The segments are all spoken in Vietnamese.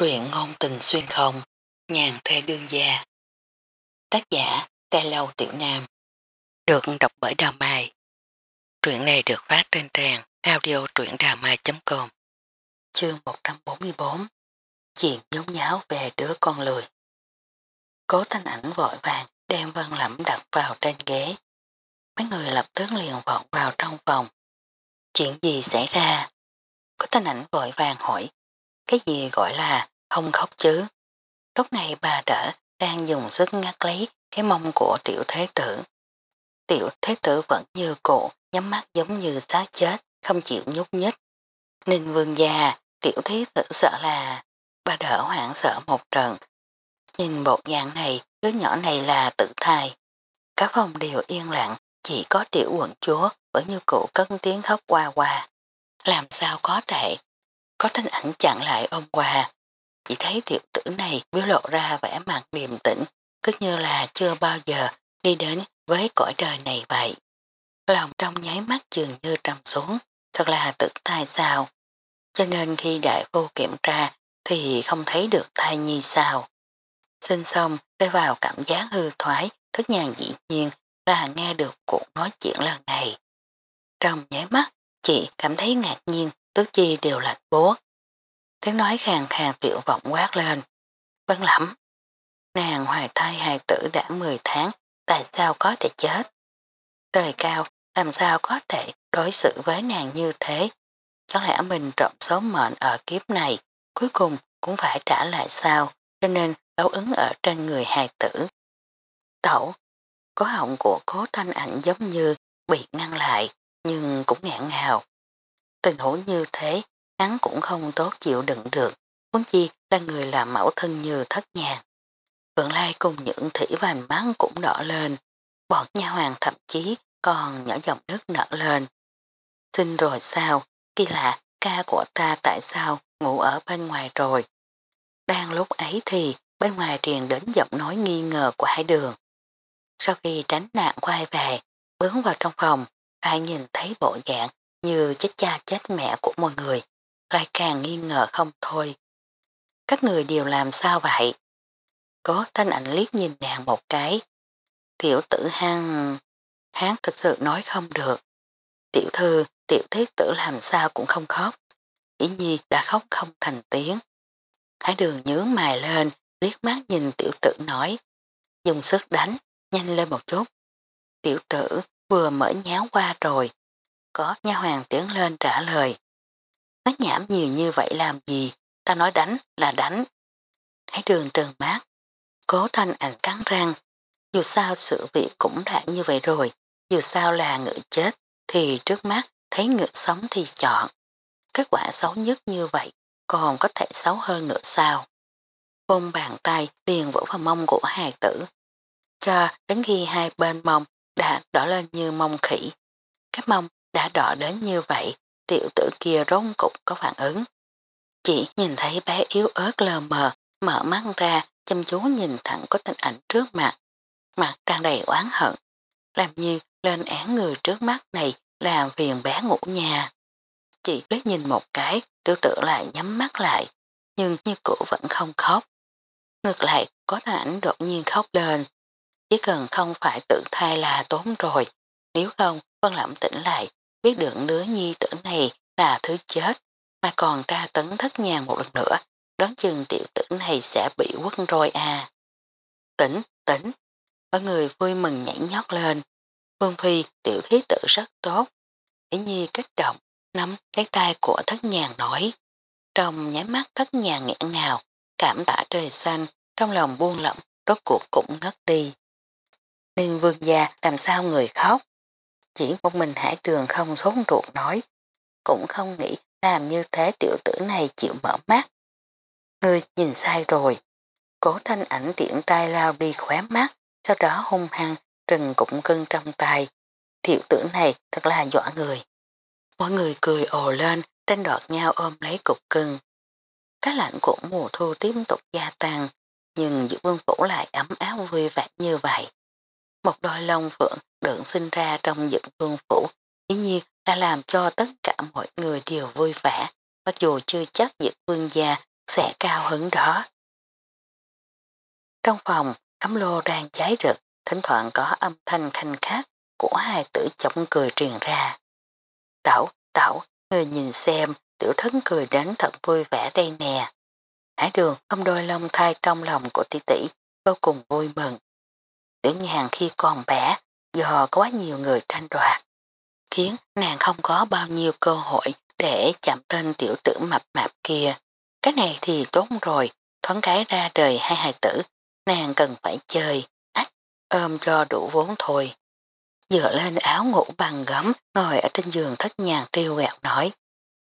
Truyện ngôn tình xuyên không, nhàn thê đương gia. Tác giả, Tê Lâu Tiểu Nam. Được đọc bởi Đào Mai. Truyện này được phát trên trang audio truyệnđàmai.com Chương 144 Chuyện nhốn nháo về đứa con lười. Cố thanh ảnh vội vàng đem vân lẩm đặt vào trên ghế. Mấy người lập tức liền vọt vào trong phòng. Chuyện gì xảy ra? Cố thanh ảnh vội vàng hỏi cái gì gọi là không khóc chứ? Lúc này bà đỡ đang dùng sức ngắt lấy cái mông của tiểu thế tử. Tiểu thế tử vẫn như cụ, nhắm mắt giống như xác chết, không chịu nhúc nhích. Ninh vương già, tiểu thế tử sợ là bà đỡ hoảng sợ một trận. Nhìn bộ dạng này, đứa nhỏ này là tự thai. Cả phòng đều yên lặng, chỉ có tiểu quận chúa vẫn như cụ cất tiếng khóc qua qua. Làm sao có thể? Có thanh ảnh chặn lại ôm qua. Chỉ thấy tiểu tử này biểu lộ ra vẻ mặt điềm tĩnh, cứ như là chưa bao giờ đi đến với cõi đời này vậy. Lòng trong nháy mắt dường như trầm xuống, thật là tự thai sao. Cho nên khi đại vô kiểm tra thì không thấy được thai nhi sao. Sinh xong rơi vào cảm giác hư thoái, thức nhàn dĩ nhiên là nghe được cuộc nói chuyện lần này. Trong nháy mắt, chị cảm thấy ngạc nhiên, tứ chi đều lạnh bố. Tiếng nói khàng khàng tuyệt vọng quát lên. Vân lắm. Nàng hoài thai hài tử đã 10 tháng, tại sao có thể chết? Trời cao, làm sao có thể đối xử với nàng như thế? Chẳng lẽ mình trộm số mệnh ở kiếp này, cuối cùng cũng phải trả lại sao, cho nên đấu ứng ở trên người hài tử. Tẩu, có họng của cố thanh ảnh giống như bị ngăn lại, nhưng cũng ngạn ngào. Tình huống như thế, hắn cũng không tốt chịu đựng được, huống chi là người làm mẫu thân như thất nhàng. Phượng Lai cùng những thủy vành mắt cũng đỏ lên, bọn nha hoàng thậm chí còn nhỏ giọng nước nở lên. Xin rồi sao, kỳ lạ, ca của ta tại sao ngủ ở bên ngoài rồi. Đang lúc ấy thì bên ngoài truyền đến giọng nói nghi ngờ của hai đường. Sau khi tránh nạn quay về, bướng vào trong phòng, ai nhìn thấy bộ dạng như chết cha chết mẹ của mọi người, lại càng nghi ngờ không thôi. Các người đều làm sao vậy? Có thanh ảnh liếc nhìn nàng một cái. Tiểu tử hăng... Hán thực sự nói không được. Tiểu thư, tiểu thế tử làm sao cũng không khóc. Ý nhi đã khóc không thành tiếng. Hải đường nhớ mài lên, liếc mắt nhìn tiểu tử nói. Dùng sức đánh, nhanh lên một chút. Tiểu tử vừa mở nháo qua rồi. Có nha hoàng tiến lên trả lời. Nói nhảm nhiều như vậy làm gì, ta nói đánh là đánh. thấy đường trần mát, cố thanh ảnh cắn răng, dù sao sự việc cũng đã như vậy rồi, dù sao là ngựa chết, thì trước mắt thấy ngựa sống thì chọn. Kết quả xấu nhất như vậy, còn có thể xấu hơn nữa sao. Vông bàn tay liền vỗ vào mông của hài tử, cho đến khi hai bên mông đã đỏ lên như mông khỉ. cái mông đã đỏ đến như vậy, tiểu tử kia rống cục có phản ứng. Chỉ nhìn thấy bé yếu ớt lờ mờ, mở mắt ra, chăm chú nhìn thẳng có tình ảnh trước mặt. Mặt tràn đầy oán hận, làm như lên án người trước mắt này làm phiền bé ngủ nhà. Chị liếc nhìn một cái, tiểu tử lại nhắm mắt lại, nhưng như cũ vẫn không khóc. Ngược lại, có tình ảnh đột nhiên khóc lên. Chỉ cần không phải tự thai là tốn rồi, nếu không, Vân Lẩm tỉnh lại, biết được đứa nhi tử này là thứ chết, mà còn ra tấn thất nhàng một lần nữa, đoán chừng tiểu tử này sẽ bị quất rồi à. Tỉnh, tỉnh, mọi người vui mừng nhảy nhót lên. Vương Phi tiểu thí tử rất tốt. Ý nhi kích động, nắm lấy tay của thất nhàng nói. Trong nháy mắt thất nhàng nghẹn ngào, cảm tạ trời xanh, trong lòng buông lỏng, rốt cuộc cũng ngất đi. Ninh vương gia làm sao người khóc? Chỉ một mình hải trường không sốt ruột nói, cũng không nghĩ làm như thế tiểu tử này chịu mở mắt. Ngươi nhìn sai rồi. Cố thanh ảnh tiện tay lao đi khóe mắt, sau đó hung hăng trừng cũng cưng trong tay. Tiểu tử này thật là dọa người. Mọi người cười ồ lên, tranh đoạt nhau ôm lấy cục cưng. Cái lạnh của mùa thu tiếp tục gia tăng, nhưng giữa vương phủ lại ấm áp vui vẻ như vậy. Một đôi lông phượng được sinh ra trong dựng vương phủ, dĩ nhiên đã làm cho tất cả mọi người đều vui vẻ, mặc dù chưa chắc dựng vương gia sẽ cao hứng đó. Trong phòng, ấm lô đang cháy rực, thỉnh thoảng có âm thanh khanh khát của hai tử chống cười truyền ra. Tẩu, tẩu, người nhìn xem, tiểu thân cười đến thật vui vẻ đây nè. Hải đường không đôi lông thai trong lòng của tỷ tỷ vô cùng vui mừng. Tiểu nhàn khi còn bé, do có quá nhiều người tranh đoạt, khiến nàng không có bao nhiêu cơ hội để chạm tên tiểu tử mập mạp kia. Cái này thì tốt rồi, thoáng cái ra đời hai hài tử, nàng cần phải chơi, ách, ôm cho đủ vốn thôi. Dựa lên áo ngủ bằng gấm, ngồi ở trên giường thất nhàng triêu gạo nói.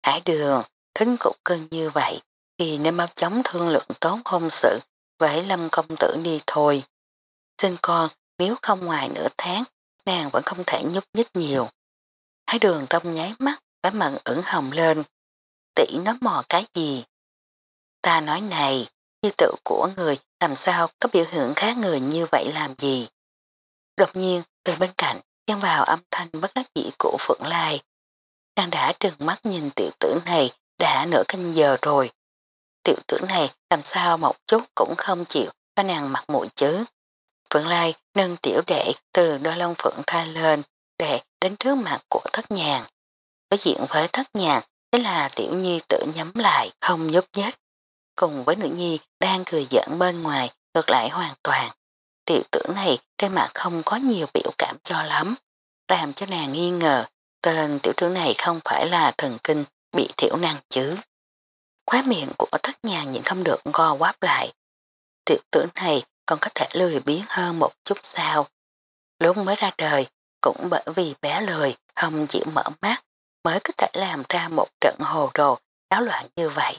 Hải đường, thính cục cân như vậy, thì nên mau chóng thương lượng tốt hôn sự với lâm công tử đi thôi. Xin con, nếu không ngoài nửa tháng, nàng vẫn không thể nhúc nhích nhiều. thái đường trong nháy mắt, phải mận ửng hồng lên. Tỷ nó mò cái gì? Ta nói này, như tự của người làm sao có biểu hiện khác người như vậy làm gì? Đột nhiên, từ bên cạnh, gian vào âm thanh bất đắc dĩ của Phượng Lai. Nàng đã trừng mắt nhìn tiểu tử này đã nửa canh giờ rồi. Tiểu tử này làm sao một chút cũng không chịu cho nàng mặt mũi chứ. Phượng Lai nâng tiểu đệ từ đôi lông Phượng thai lên để đến trước mặt của thất nhàng. Đối diện với thất nhàng thế là tiểu nhi tự nhắm lại không nhúc nhích. Cùng với nữ nhi đang cười giỡn bên ngoài ngược lại hoàn toàn. Tiểu tử này trên mặt không có nhiều biểu cảm cho lắm, làm cho nàng nghi ngờ tên tiểu tử này không phải là thần kinh bị thiểu năng chứ. Khóa miệng của thất nhàng nhìn không được go quáp lại. Tiểu tử này còn có thể lười biến hơn một chút sao. Lúc mới ra đời, cũng bởi vì bé lười, không chịu mở mắt, mới có thể làm ra một trận hồ đồ đáo loạn như vậy,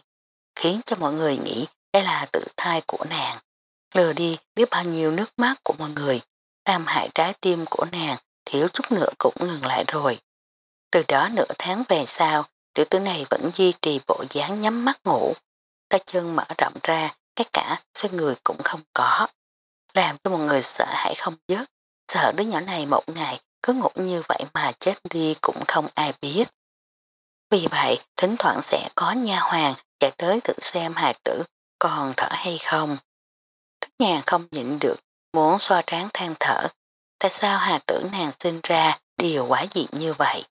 khiến cho mọi người nghĩ đây là tự thai của nàng. Lừa đi biết bao nhiêu nước mắt của mọi người, làm hại trái tim của nàng thiếu chút nữa cũng ngừng lại rồi. Từ đó nửa tháng về sau, tiểu tử này vẫn duy trì bộ dáng nhắm mắt ngủ, tay chân mở rộng ra, cái cả xoay người cũng không có. Làm cho mọi người sợ hãi không dứt, sợ đứa nhỏ này một ngày cứ ngủ như vậy mà chết đi cũng không ai biết. Vì vậy, thỉnh thoảng sẽ có nha hoàng chạy tới tự xem hài tử còn thở hay không. Thức nhà không nhịn được, muốn xoa tráng than thở. Tại sao hà tử nàng sinh ra điều quá dị như vậy?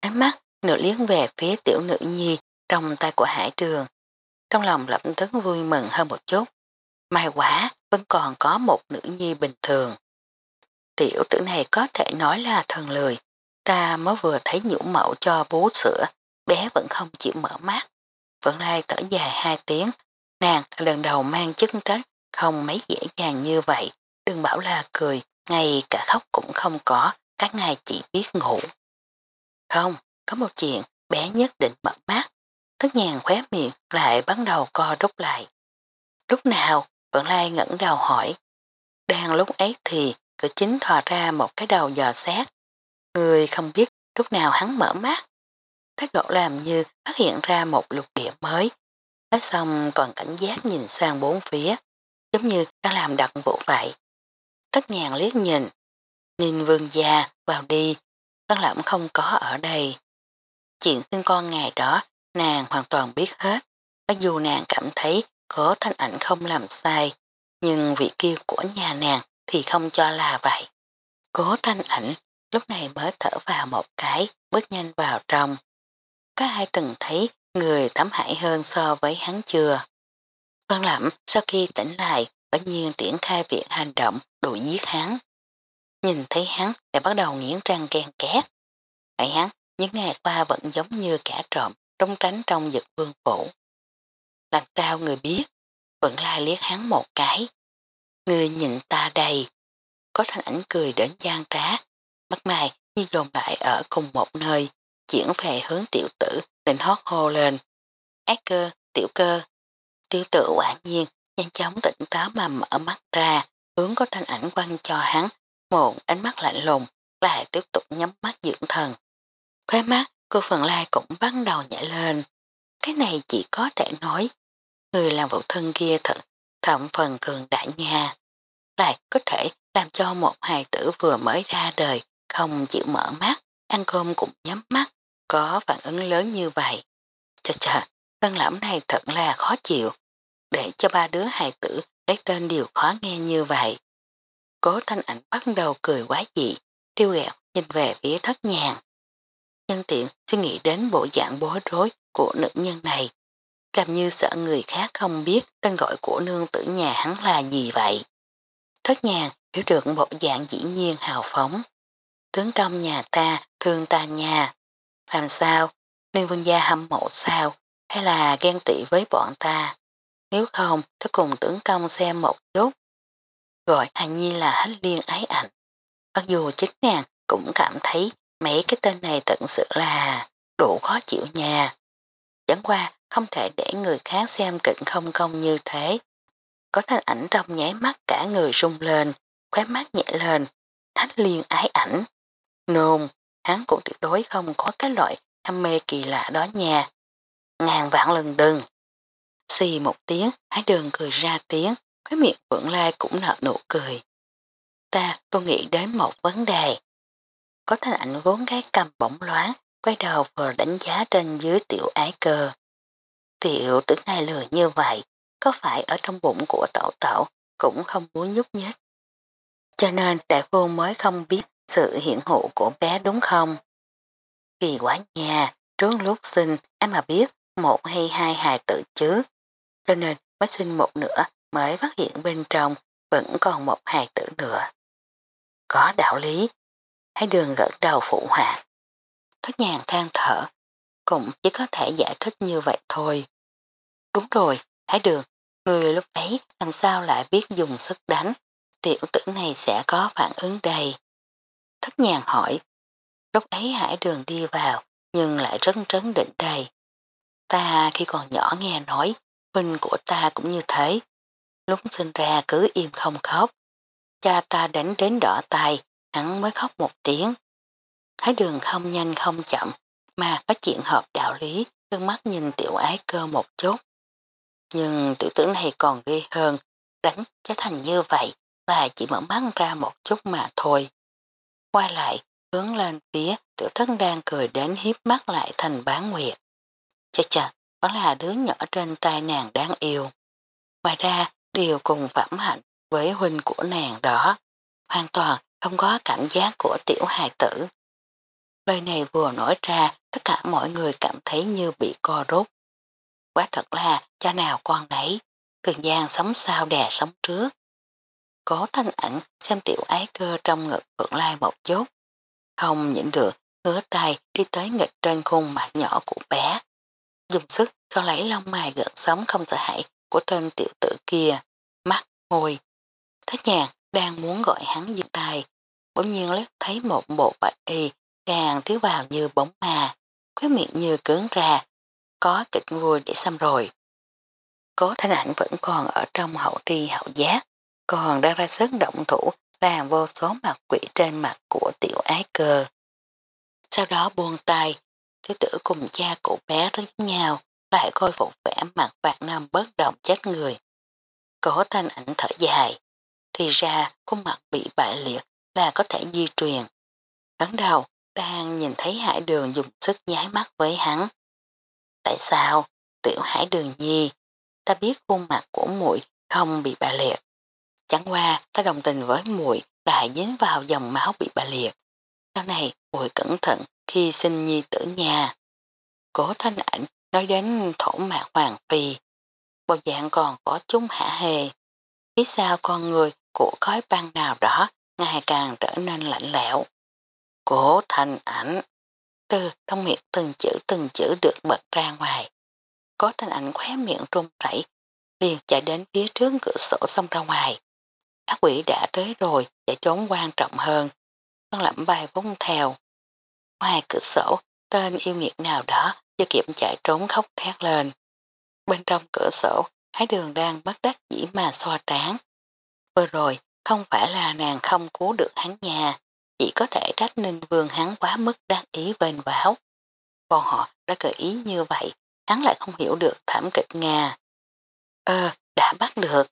Ánh mắt nửa liếng về phía tiểu nữ nhi trong tay của hải trường. Trong lòng lập tức vui mừng hơn một chút. May quá, vẫn còn có một nữ nhi bình thường. Tiểu tử này có thể nói là thần lười. Ta mới vừa thấy nhũ mẫu cho bú sữa, bé vẫn không chịu mở mắt. Vẫn lai thở dài hai tiếng, nàng lần đầu mang chức trách không mấy dễ dàng như vậy, đừng bảo là cười, ngay cả khóc cũng không có, các ngài chỉ biết ngủ. Không, có một chuyện, bé nhất định mở mắt, tất nhàn khóe miệng lại bắt đầu co rút lại. Lúc nào, vẫn Lai ngẩn đầu hỏi. Đang lúc ấy thì cửa chính thò ra một cái đầu dò xét. Người không biết lúc nào hắn mở mắt. Thái độ làm như phát hiện ra một lục địa mới. Nói xong còn cảnh giác nhìn sang bốn phía giống như đang làm đặc vụ vậy. Tất nhàn liếc nhìn, nhìn vương gia vào đi, tân lẩm không có ở đây. Chuyện sinh con ngày đó, nàng hoàn toàn biết hết, mặc dù nàng cảm thấy có thanh ảnh không làm sai, nhưng vị kia của nhà nàng thì không cho là vậy. Cố thanh ảnh lúc này mới thở vào một cái, bước nhanh vào trong. Có ai từng thấy người thấm hại hơn so với hắn chưa? Vân Lẩm sau khi tỉnh lại bỗng nhiên triển khai việc hành động đuổi giết hắn. Nhìn thấy hắn lại bắt đầu nghiến răng ghen két. Tại hắn những ngày qua vẫn giống như kẻ trộm trông tránh trong giật vương phủ. Làm sao người biết? Vẫn lai liếc hắn một cái. Người nhìn ta đầy. Có thanh ảnh cười đến gian trá. Mắt mày như dồn lại ở cùng một nơi. Chuyển về hướng tiểu tử định hót hô lên. Ác cơ, tiểu cơ. Tiểu tử quả nhiên nhanh chóng tỉnh táo mà mở mắt ra, hướng có thanh ảnh quăng cho hắn, một ánh mắt lạnh lùng, lại tiếp tục nhắm mắt dưỡng thần. Khóe mắt, cô Phần Lai cũng bắt đầu nhảy lên. Cái này chỉ có thể nói, người làm vụ thân kia thật, thẩm phần cường đại nha. Lại có thể làm cho một hài tử vừa mới ra đời, không chịu mở mắt, ăn cơm cũng nhắm mắt, có phản ứng lớn như vậy. Chà chà, Tân lãm này thật là khó chịu, để cho ba đứa hài tử lấy tên điều khó nghe như vậy. Cố thanh ảnh bắt đầu cười quá dị, điêu gẹo nhìn về phía thất nhàng. Nhân tiện suy nghĩ đến bộ dạng bối rối của nữ nhân này, làm như sợ người khác không biết tên gọi của nương tử nhà hắn là gì vậy. Thất nhàng hiểu được bộ dạng dĩ nhiên hào phóng. Tướng công nhà ta, thương ta nhà. Làm sao? Nương vương gia hâm mộ sao? Hay là ghen tị với bọn ta? Nếu không, ta cùng tướng công xem một chút. Gọi Hà Nhi là hách liên ái ảnh. Mặc dù chính nàng cũng cảm thấy mấy cái tên này tận sự là đủ khó chịu nhà. Chẳng qua không thể để người khác xem cận không công như thế. Có thanh ảnh trong nháy mắt cả người rung lên, khóe mắt nhẹ lên, thách liền ái ảnh. Nôn, hắn cũng tuyệt đối không có cái loại ham mê kỳ lạ đó nha. Ngàn vạn lần đừng. Xì một tiếng, hái đường cười ra tiếng, cái miệng vượng lai cũng nở nụ cười. Ta tôi nghĩ đến một vấn đề. Có thanh ảnh vốn gái cầm bỗng loáng, quay đầu vừa đánh giá trên dưới tiểu ái cơ. Tiểu tử này lừa như vậy, có phải ở trong bụng của tẩu tẩu cũng không muốn nhúc nhích. Cho nên đại phu mới không biết sự hiện hữu của bé đúng không? Kỳ quá nhà, trước lúc sinh em mà biết một hay hai hài tử chứ. Cho nên mới sinh một nửa mới phát hiện bên trong vẫn còn một hài tử nữa. Có đạo lý, Hai đường gật đầu phụ họa. Thất nhàng than thở, cũng chỉ có thể giải thích như vậy thôi. Đúng rồi, hãy đường, người lúc ấy làm sao lại biết dùng sức đánh, tiểu tử này sẽ có phản ứng đầy. Thất nhàng hỏi, lúc ấy hải đường đi vào nhưng lại rất trấn định đầy. Ta khi còn nhỏ nghe nói, huynh của ta cũng như thế. Lúc sinh ra cứ im không khóc. Cha ta đánh đến đỏ tay, hắn mới khóc một tiếng. Thái đường không nhanh không chậm, mà có chuyện hợp đạo lý, cân mắt nhìn tiểu ái cơ một chút. Nhưng tiểu tử này còn ghê hơn, đánh trở thành như vậy là chỉ mở mắt ra một chút mà thôi. Quay lại, hướng lên phía tiểu thân đang cười đến hiếp mắt lại thành bán nguyệt. Chà chà, đó là đứa nhỏ trên tay nàng đáng yêu. Ngoài ra, điều cùng phẩm hạnh với huynh của nàng đó, hoàn toàn không có cảm giác của tiểu hài tử. Lời này vừa nói ra, tất cả mọi người cảm thấy như bị co rút. Quá thật là cha nào con đấy, trường gian sống sao đè sống trước. Có thanh ảnh xem tiểu ái cơ trong ngực vượt lai một chút. Không nhịn được, ngứa tay đi tới nghịch trên khuôn mặt nhỏ của bé. Dùng sức cho lấy lông mài gợn sống không sợ hãi của tên tiểu tử kia, mắt, môi. Thất nhàng đang muốn gọi hắn dừng tay, bỗng nhiên lấy thấy một bộ bạch y càng thiếu vào như bóng mà, khuyết miệng như cứng ra, có kịch vui để xăm rồi. Cố thanh ảnh vẫn còn ở trong hậu tri hậu giác, còn đang ra sức động thủ làm vô số mặt quỷ trên mặt của tiểu ái cơ. Sau đó buông tay, thứ tử cùng cha của bé rất giống nhau, lại khôi phục vẻ mặt vạn năm bất động chết người. Cố thanh ảnh thở dài, thì ra khuôn mặt bị bại liệt là có thể di truyền. Cắn đầu, đang nhìn thấy hải đường dùng sức nháy mắt với hắn. Tại sao? Tiểu hải đường nhi, ta biết khuôn mặt của muội không bị bà liệt. Chẳng qua ta đồng tình với muội lại dính vào dòng máu bị bà liệt. Sau này muội cẩn thận khi sinh nhi tử nhà. Cố thanh ảnh nói đến thổ mạc hoàng phi. Bộ dạng còn có chúng hả hề. Phía sau con người của khói băng nào đó ngày càng trở nên lạnh lẽo. Cố thành ảnh từ trong miệng từng chữ từng chữ được bật ra ngoài. Có thanh ảnh khóe miệng trung rẩy liền chạy đến phía trước cửa sổ xông ra ngoài. Ác quỷ đã tới rồi chạy trốn quan trọng hơn. Con lẩm bài vung theo. Ngoài cửa sổ, tên yêu nghiệt nào đó chưa kịp chạy trốn khóc thét lên. Bên trong cửa sổ, Thái đường đang bất đắc dĩ mà xoa trán. Vừa rồi, không phải là nàng không cứu được hắn nhà, chỉ có thể trách ninh vương hắn quá mức đáng ý bền báo. Bọn họ đã gợi ý như vậy, hắn lại không hiểu được thảm kịch Nga. Ơ, đã bắt được.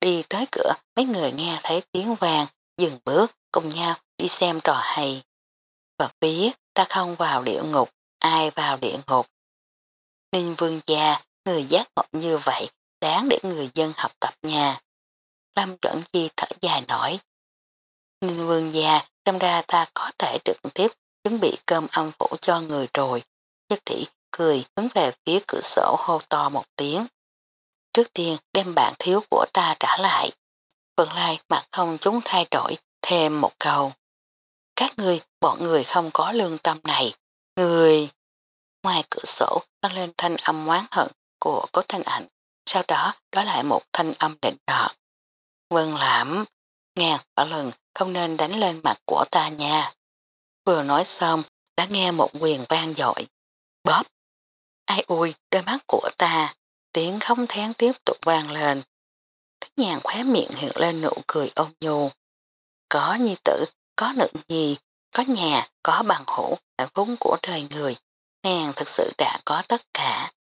Đi tới cửa, mấy người nghe thấy tiếng vàng, dừng bước, cùng nhau đi xem trò hay. Phật biết ta không vào địa ngục, ai vào địa ngục. Ninh vương gia, người giác ngộ như vậy, đáng để người dân học tập nhà. Lâm chuẩn chi thở dài nổi. Ninh vương gia, xem ra ta có thể trực tiếp chuẩn bị cơm âm phủ cho người rồi. Nhất thị cười hướng về phía cửa sổ hô to một tiếng. Trước tiên đem bạn thiếu của ta trả lại. Vân Lai mặt không chúng thay đổi thêm một câu. Các người, bọn người không có lương tâm này. Người... Ngoài cửa sổ tăng lên thanh âm oán hận của cố thanh ảnh. Sau đó đó lại một thanh âm định nọt. Vân lãm, ngàn bảo lần không nên đánh lên mặt của ta nha. Vừa nói xong đã nghe một quyền vang dội. Bóp! Ai ui, đôi mắt của ta, tiếng không thén tiếp tục vang lên. Thích nhàng khóe miệng hiện lên nụ cười ôn nhu. Có nhi tử, có nữ nhi, có nhà, có bằng hữu, hạnh phúc của đời người. Nàng thực sự đã có tất cả.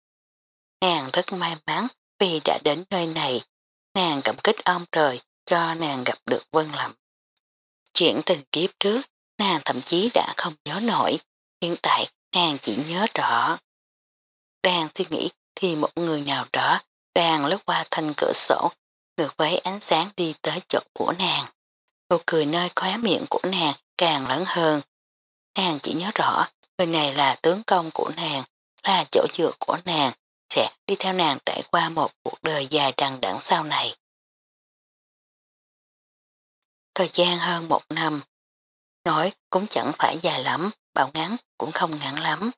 Nàng rất may mắn vì đã đến nơi này. Nàng cảm kích ông trời cho nàng gặp được Vân Lâm. Chuyện tình kiếp trước, nàng thậm chí đã không nhớ nổi. Hiện tại, nàng chỉ nhớ rõ. Đang suy nghĩ thì một người nào đó đang lướt qua thanh cửa sổ, ngược với ánh sáng đi tới chỗ của nàng. Nụ cười nơi khóe miệng của nàng càng lớn hơn. Nàng chỉ nhớ rõ người này là tướng công của nàng, là chỗ dựa của nàng, sẽ đi theo nàng trải qua một cuộc đời dài đằng đẵng sau này. Thời gian hơn một năm, nói cũng chẳng phải dài lắm, bảo ngắn cũng không ngắn lắm. Vâng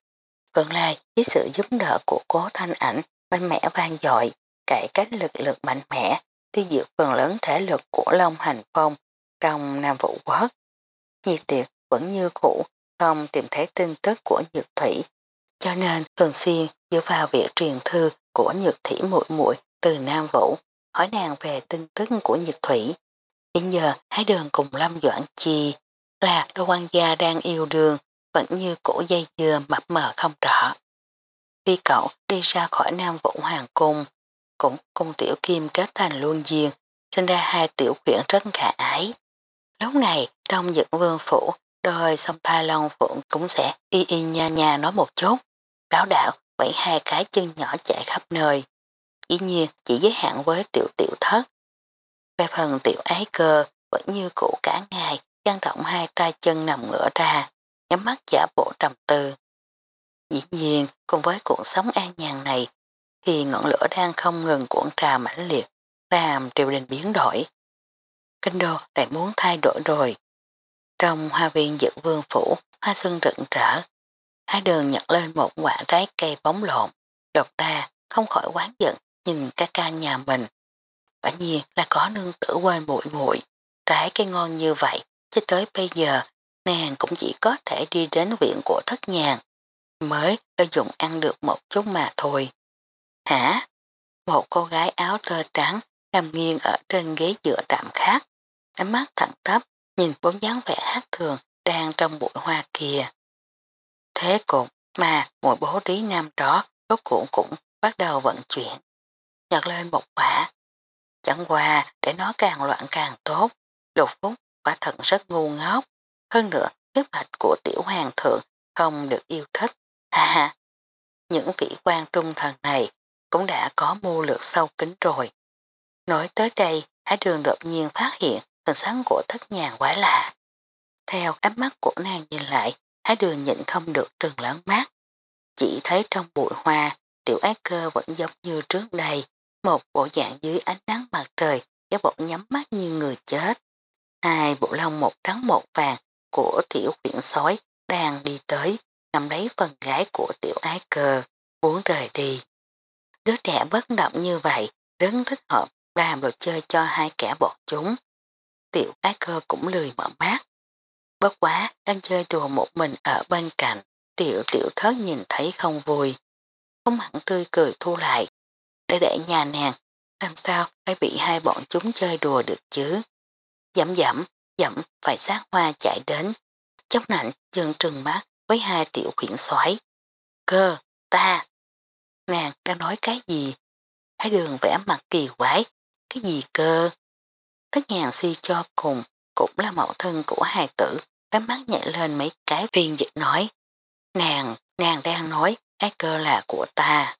vẫn lai với sự giúp đỡ của cố thanh ảnh mạnh mẽ vang dội, cải cách lực lượng mạnh mẽ, tiêu diệt phần lớn thể lực của Long Hành Phong trong Nam Vũ Quốc. Nhiệt tiệt vẫn như cũ, không tìm thấy tin tức của Nhược Thủy, cho nên thường xuyên dựa vào việc truyền thư của Nhược Thủy muội muội từ Nam Vũ, hỏi nàng về tin tức của Nhược Thủy. Hiện giờ hai đường cùng Lâm Doãn Chi là Đô quan gia đang yêu đương vẫn như cổ dây dưa mập mờ không rõ. Khi cậu đi ra khỏi Nam Vũ Hoàng Cung, cũng cùng tiểu kim kết thành luôn duyên, sinh ra hai tiểu quyển rất khả ái. Lúc này, trong dựng vương phủ, đôi sông thai long phượng cũng sẽ y y nha nha nói một chút. Đáo đạo vẫy hai cái chân nhỏ chạy khắp nơi. Dĩ nhiên chỉ giới hạn với tiểu tiểu thất. Về phần tiểu ái cơ vẫn như cũ cả ngày dang rộng hai tay chân nằm ngửa ra, nhắm mắt giả bộ trầm tư. Dĩ nhiên, cùng với cuộc sống an nhàn này, thì ngọn lửa đang không ngừng cuộn trào mãnh liệt, làm triều đình biến đổi. Kinh đô lại muốn thay đổi rồi. Trong hoa viên dựng vương phủ, hoa xuân rực rỡ. Á đường nhặt lên một quả trái cây bóng lộn, đột ra, không khỏi quán giận, nhìn ca ca nhà mình. Quả nhiên là có nương tử quên muội muội trái cây ngon như vậy, cho tới bây giờ, nàng cũng chỉ có thể đi đến viện của thất nhàn, mới lợi dụng ăn được một chút mà thôi. Hả? Một cô gái áo tơ trắng nằm nghiêng ở trên ghế dựa trạm khác, ánh mắt thẳng tắp, nhìn bóng dáng vẻ hát thường đang trong bụi hoa kia. Thế cục mà mùi bố trí nam đó rốt cuộn cũng bắt đầu vận chuyển. Nhật lên một quả. Chẳng qua để nó càng loạn càng tốt. Lục phúc quả thật rất ngu ngốc. Hơn nữa, kế hoạch của tiểu hoàng thượng không được yêu thích. Ha ha! Những vị quan trung thần này cũng đã có mưu lược sâu kính rồi. Nói tới đây, Hải Đường đột nhiên phát hiện hình sáng của thất nhàn quá lạ. Theo ánh mắt của nàng nhìn lại, Hải Đường nhịn không được trừng lớn mắt. Chỉ thấy trong bụi hoa, tiểu ác cơ vẫn giống như trước đây, một bộ dạng dưới ánh nắng mặt trời, cái bộ nhắm mắt như người chết. Hai bộ lông một trắng một vàng của tiểu quyển sói đang đi tới, nằm lấy phần gái của tiểu ái cơ, muốn rời đi. Đứa trẻ bất động như vậy, rất thích hợp làm đồ chơi cho hai kẻ bọn chúng. Tiểu ái cơ cũng lười mở mắt. Bất quá, đang chơi đùa một mình ở bên cạnh, tiểu tiểu thớt nhìn thấy không vui. Không hẳn tươi cười thu lại, để để nhà nàng, làm sao phải bị hai bọn chúng chơi đùa được chứ. Dẫm dẫm, dẫm phải sát hoa chạy đến, chốc nạnh dừng trừng mắt với hai tiểu khuyển xoáy. Cơ, ta. Nàng đang nói cái gì? Hai đường vẽ mặt kỳ quái. Cái gì cơ? tất nhàng suy cho cùng cũng là mẫu thân của hài tử. Cái mắt nhảy lên mấy cái viên dịch nói. Nàng, nàng đang nói cái cơ là của ta.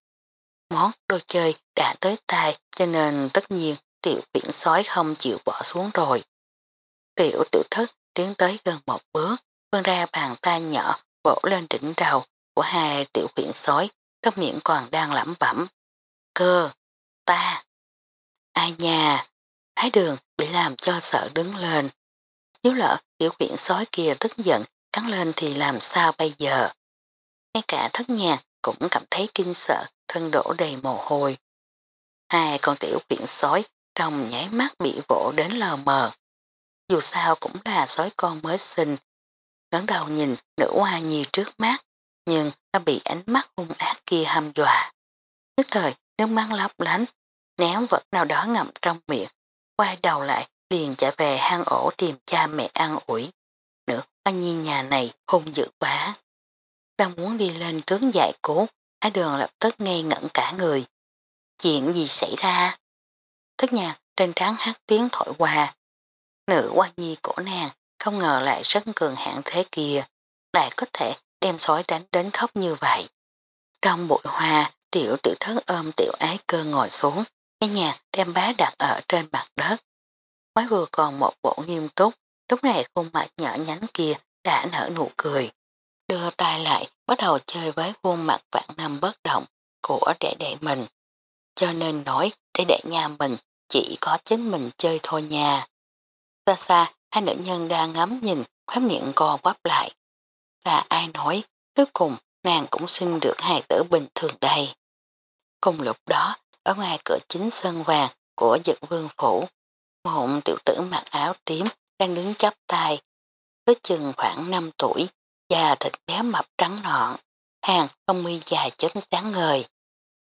món đồ chơi đã tới tay cho nên tất nhiên tiểu viện sói không chịu bỏ xuống rồi. Tiểu tiểu thất tiến tới gần một bước, vươn ra bàn tay nhỏ vỗ lên đỉnh đầu của hai tiểu viện sói, trong miệng còn đang lẩm bẩm. Cơ, ta, ai nhà, thái đường bị làm cho sợ đứng lên. Nếu lỡ tiểu quyển sói kia tức giận cắn lên thì làm sao bây giờ? Ngay cả thất nhạc cũng cảm thấy kinh sợ, thân đổ đầy mồ hôi. Hai con tiểu quyển sói trong nháy mắt bị vỗ đến lờ mờ. Dù sao cũng là sói con mới sinh. Ngắn đầu nhìn nữ hoa nhi trước mắt, nhưng nó bị ánh mắt hung ác kia hăm dọa. Nhất thời nước mắt lóc lánh, ném vật nào đó ngậm trong miệng, quay đầu lại liền trở về hang ổ tìm cha mẹ an ủi. Nữa, ba nhi nhà này hung dữ quá. Đang muốn đi lên trướng giải cố, Á đường lập tức ngây ngẩn cả người. Chuyện gì xảy ra? Tức nhạc trên trán hát tiếng thổi qua. Nữ qua nhi cổ nàng không ngờ lại rất cường hạn thế kia, lại có thể đem sói đánh đến khóc như vậy. Trong bụi hoa, tiểu tiểu thất ôm tiểu ái cơ ngồi xuống, cái nhà đem bá đặt ở trên mặt đất. Mới vừa còn một bộ nghiêm túc, lúc này khuôn mặt nhỏ nhánh kia đã nở nụ cười. Đưa tay lại bắt đầu chơi với khuôn mặt vạn năm bất động của đệ đệ mình. Cho nên nói đệ đệ nhà mình chỉ có chính mình chơi thôi nha. Xa xa, hai nữ nhân đang ngắm nhìn, khóe miệng co quắp lại. Là ai nói, cuối cùng nàng cũng sinh được hài tử bình thường đây. Cùng lúc đó, ở ngoài cửa chính sân vàng của dực vương phủ, một tiểu tử mặc áo tím đang đứng chắp tay, ước chừng khoảng 5 tuổi, da thịt béo mập trắng nọn, hàng không mi dài chấm sáng ngời.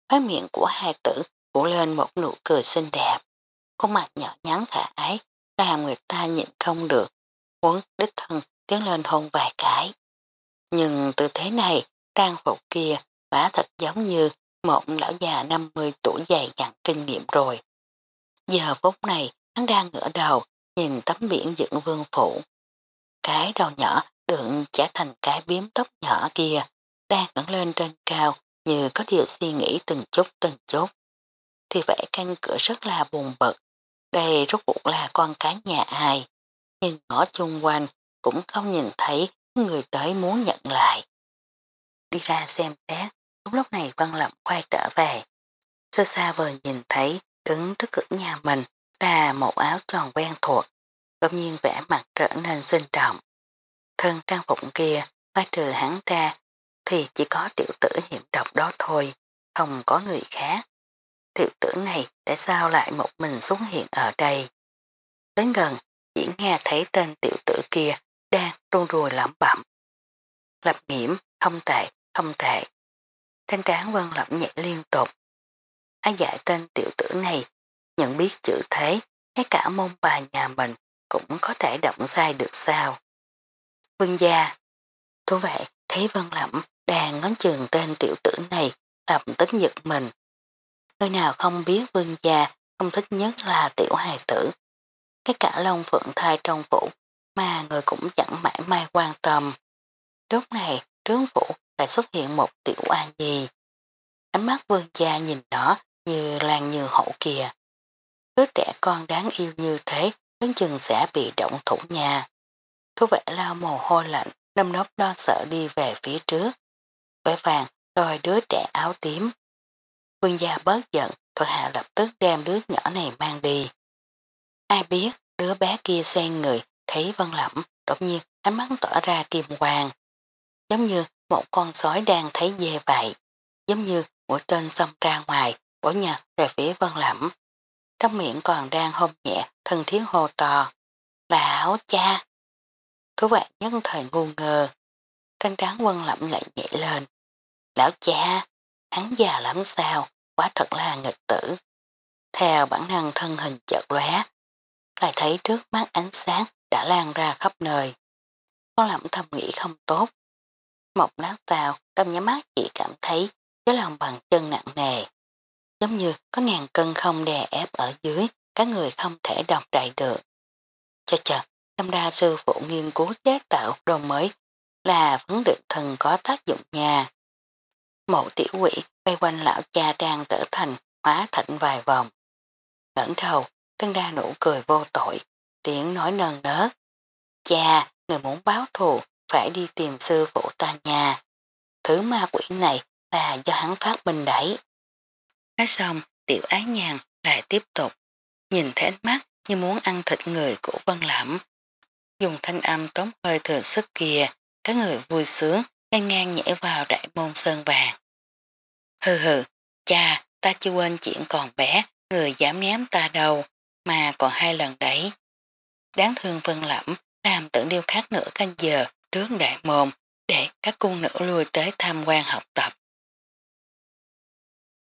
Khóe miệng của hai tử phủ lên một nụ cười xinh đẹp, khuôn mặt nhỏ nhắn khả ái, làm người ta nhịn không được, muốn đích thân tiến lên hôn vài cái. Nhưng từ thế này, trang phục kia quả thật giống như một lão già 50 tuổi dày dặn kinh nghiệm rồi. Giờ phút này, hắn đang ngửa đầu, nhìn tấm biển dựng vương phủ. Cái đầu nhỏ đựng trả thành cái biếm tóc nhỏ kia, đang ngẩng lên trên cao như có điều suy nghĩ từng chút từng chút. Thì vẻ canh cửa rất là buồn bực. Đây rốt cuộc là con cái nhà ai. Nhưng ngõ chung quanh cũng không nhìn thấy người tới muốn nhận lại. Đi ra xem xét, lúc lúc này Văn Lâm quay trở về. Sơ xa vừa nhìn thấy đứng trước cửa nhà mình là một áo tròn quen thuộc, bỗng nhiên vẻ mặt trở nên sinh trọng. Thân trang phục kia, ba trừ hắn ra, thì chỉ có tiểu tử hiểm độc đó thôi, không có người khác. Tiểu tử này tại sao lại một mình xuất hiện ở đây? Đến gần, chỉ nghe thấy tên tiểu tử kia đang run rùi lẩm bẩm. Lập nghiễm, không tệ, không tệ. Trên trán vân lẩm nhẹ liên tục. Ai dạy tên tiểu tử này, nhận biết chữ thế, ngay cả mông bà nhà mình cũng có thể động sai được sao. Vương gia, thú vậy thấy vân lẩm đang ngón chừng tên tiểu tử này lập tức giật mình. Nơi nào không biết vương gia không thích nhất là tiểu hài tử. Cái cả lông phượng thai trong phủ mà người cũng chẳng mãi mai quan tâm. Lúc này trướng phủ lại xuất hiện một tiểu an gì? Ánh mắt vương gia nhìn nó như làng như hậu kìa. Đứa trẻ con đáng yêu như thế đến chừng sẽ bị động thủ nhà. Thu vẻ lao mồ hôi lạnh nâm nốc đo sợ đi về phía trước. Vẻ vàng đòi đứa trẻ áo tím. Vương gia bớt giận thuật hạ lập tức đem đứa nhỏ này mang đi. Ai biết đứa bé kia xoay người, thấy vân lẩm đột nhiên ánh mắt tỏ ra kim hoàng. Giống như một con sói đang thấy dê vậy. Giống như mũi tên xông ra ngoài, bổ nhà về phía vân lẩm. Trong miệng còn đang hôn nhẹ thân thiến hồ to. Lão cha! Thú vạn nhất thời ngu ngờ. trên tráng quân lẩm lại nhảy lên. Lão cha! Hắn già lắm sao? Quá thật là nghịch tử. Theo bản năng thân hình chợt lóe, lại thấy trước mắt ánh sáng đã lan ra khắp nơi. Con lẩm thầm nghĩ không tốt. Một lát sau, trong nhắm mắt chỉ cảm thấy cái lòng bằng chân nặng nề. Giống như có ngàn cân không đè ép ở dưới, các người không thể đọc đại được. Cho chật, tâm đa sư phụ nghiên cứu chế tạo đồ mới là vấn định thần có tác dụng nhà. Mộ tiểu quỷ bay quanh lão cha đang trở thành hóa thịnh vài vòng. Ngẫn đầu, trân đa nụ cười vô tội, tiếng nói nơn nớt. Cha, người muốn báo thù, phải đi tìm sư phụ ta nhà. Thứ ma quỷ này là do hắn phát minh đẩy. Nói xong, tiểu ái nhàn lại tiếp tục, nhìn thấy ánh mắt như muốn ăn thịt người của Vân Lãm. Dùng thanh âm tống hơi thừa sức kia, các người vui sướng, ngang ngang nhảy vào đại môn sơn vàng. Hừ hừ, cha, ta chưa quên chuyện còn bé, người dám ném ta đâu, mà còn hai lần đấy. Đáng thương Vân Lẩm làm tưởng điêu khắc nửa canh giờ trước đại môn để các cung nữ lui tới tham quan học tập.